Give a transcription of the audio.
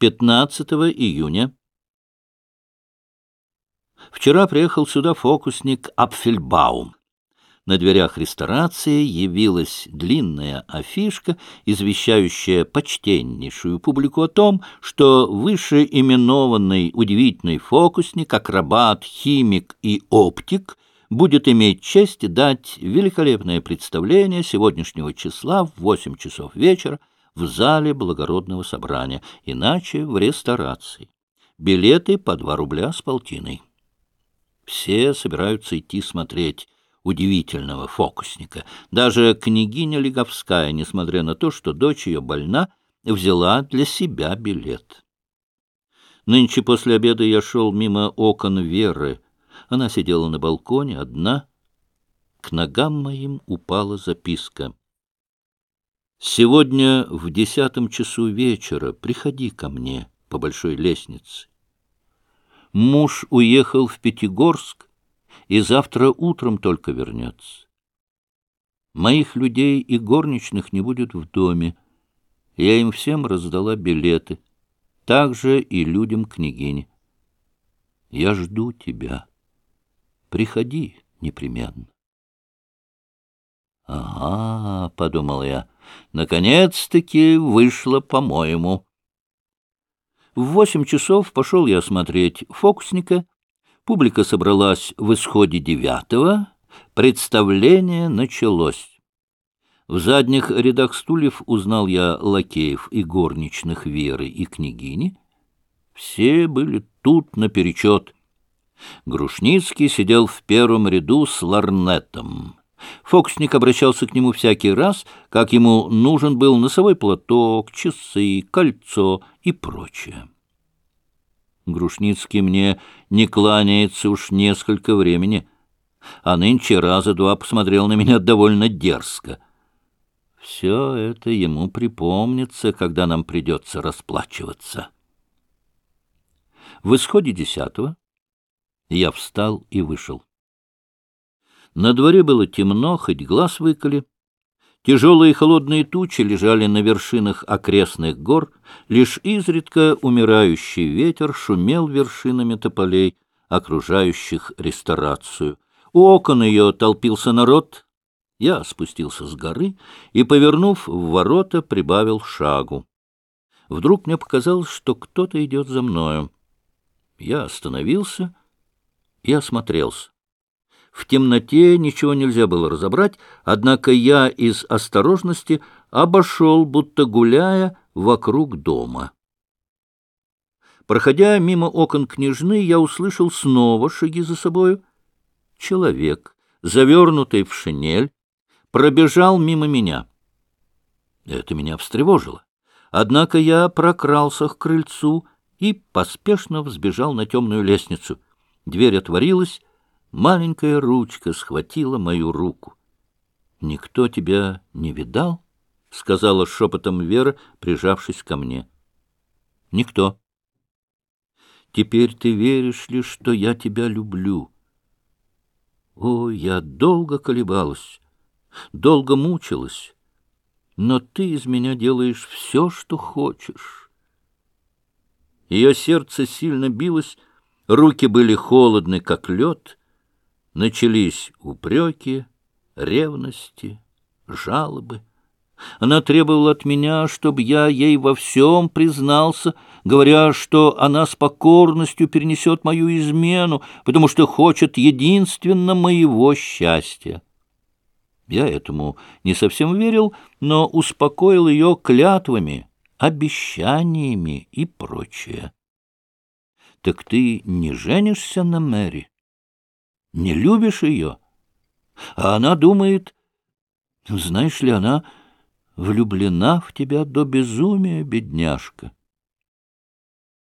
15 июня. Вчера приехал сюда фокусник Апфельбаум. На дверях ресторации явилась длинная афишка, извещающая почтеннейшую публику о том, что вышеименованный удивительный фокусник, акробат, химик и оптик будет иметь честь дать великолепное представление сегодняшнего числа в 8 часов вечера в зале благородного собрания, иначе в ресторации. Билеты по 2 рубля с полтиной. Все собираются идти смотреть удивительного фокусника. Даже княгиня Леговская, несмотря на то, что дочь ее больна, взяла для себя билет. Нынче после обеда я шел мимо окон Веры. Она сидела на балконе, одна. К ногам моим упала записка. «Сегодня в десятом часу вечера приходи ко мне по большой лестнице. Муж уехал в Пятигорск и завтра утром только вернется. Моих людей и горничных не будет в доме. Я им всем раздала билеты, также и людям княгини. Я жду тебя. Приходи непременно. «Ага», — подумал я, — «наконец-таки вышло, по-моему». В восемь часов пошел я смотреть фокусника — Публика собралась в исходе девятого. Представление началось. В задних рядах стульев узнал я лакеев и горничных Веры и княгини. Все были тут наперечет. Грушницкий сидел в первом ряду с ларнетом. Фокусник обращался к нему всякий раз, как ему нужен был носовой платок, часы, кольцо и прочее. Грушницкий мне не кланяется уж несколько времени, а нынче раза два посмотрел на меня довольно дерзко. Все это ему припомнится, когда нам придется расплачиваться. В исходе десятого я встал и вышел. На дворе было темно, хоть глаз выколи. Тяжелые холодные тучи лежали на вершинах окрестных гор, лишь изредка умирающий ветер шумел вершинами тополей, окружающих ресторацию. У окон ее толпился народ. Я спустился с горы и, повернув в ворота, прибавил шагу. Вдруг мне показалось, что кто-то идет за мною. Я остановился и осмотрелся. В темноте ничего нельзя было разобрать, однако я из осторожности обошел, будто гуляя, вокруг дома. Проходя мимо окон княжны, я услышал снова шаги за собою. Человек, завернутый в шинель, пробежал мимо меня. Это меня встревожило. Однако я прокрался к крыльцу и поспешно взбежал на темную лестницу. Дверь отворилась, Маленькая ручка схватила мою руку. «Никто тебя не видал?» — сказала шепотом Вера, прижавшись ко мне. «Никто». «Теперь ты веришь ли, что я тебя люблю?» «О, я долго колебалась, долго мучилась, но ты из меня делаешь все, что хочешь». Ее сердце сильно билось, руки были холодны, как лед — Начались упреки, ревности, жалобы. Она требовала от меня, чтобы я ей во всем признался, говоря, что она с покорностью перенесет мою измену, потому что хочет единственно моего счастья. Я этому не совсем верил, но успокоил ее клятвами, обещаниями и прочее. — Так ты не женишься на Мэри? Не любишь ее. А она думает, знаешь ли, она влюблена в тебя до безумия, бедняжка.